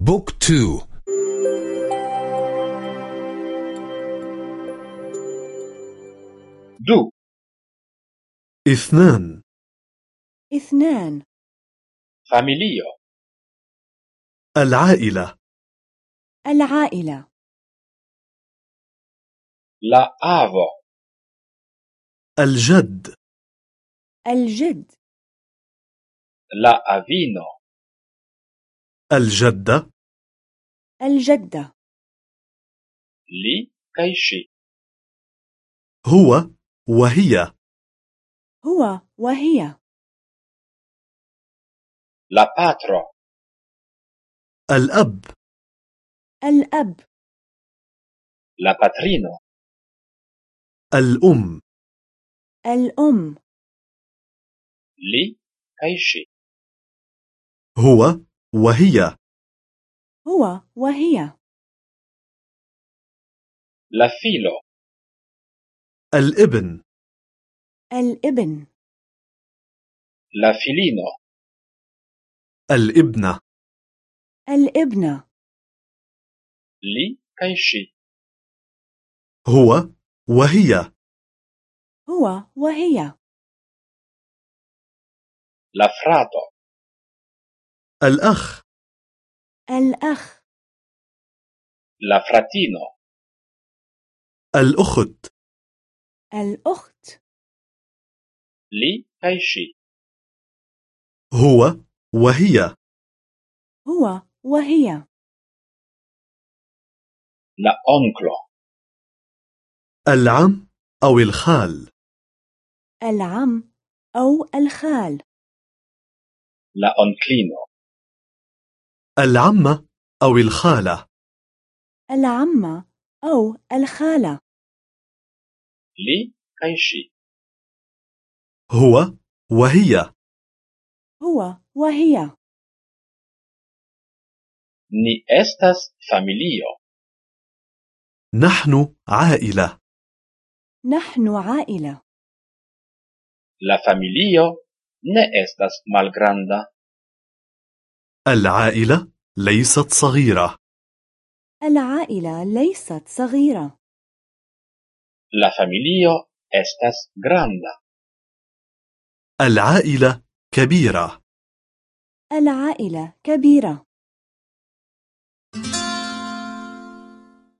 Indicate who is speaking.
Speaker 1: book two.
Speaker 2: du.
Speaker 3: اثنان.
Speaker 4: اثنان.
Speaker 2: Familio
Speaker 3: العائلة.
Speaker 4: العائلة.
Speaker 2: La avo
Speaker 3: الجد.
Speaker 4: الجد.
Speaker 2: La avino
Speaker 3: الجدة.
Speaker 4: الجدة.
Speaker 2: Li kaj ŝi
Speaker 3: هو وهي.
Speaker 4: هو وهي.
Speaker 2: La patro.
Speaker 3: الأب.
Speaker 4: الأب.
Speaker 2: La patrino.
Speaker 3: الأم.
Speaker 4: الأم.
Speaker 2: Li kaj ŝi
Speaker 3: هو وهي.
Speaker 4: هو وهي.
Speaker 2: La filo
Speaker 3: الإبن.
Speaker 4: الإبن.
Speaker 2: La filino
Speaker 3: الإبنة.
Speaker 4: الإبنة.
Speaker 2: Li kaj ŝi
Speaker 3: هو وهي.
Speaker 4: هو وهي.
Speaker 2: لا فراتو
Speaker 3: الأخ.
Speaker 4: الأخ.
Speaker 2: لا فراتينو
Speaker 3: الأخت.
Speaker 4: الأخت.
Speaker 2: لي كيشي
Speaker 3: هو وهي.
Speaker 4: هو وهي.
Speaker 2: لا أونكلو
Speaker 3: العم أو الخال.
Speaker 4: العم أو الخال.
Speaker 2: لا أونكلينو
Speaker 3: العمة أو الخالة.
Speaker 4: العمة أو الخالة.
Speaker 2: لي كيشي
Speaker 3: هو وهي.
Speaker 4: هو وهي.
Speaker 2: ني estas فاميليو
Speaker 3: نحن عائلة.
Speaker 4: نحن عائلة.
Speaker 2: La familio ne estas malgranda.
Speaker 3: العائلة ليست صغيرة.
Speaker 4: العائلة ليست صغيرة.
Speaker 2: La familio estas granda.
Speaker 3: العائلة كبيرة.
Speaker 4: العائلة كبيرة.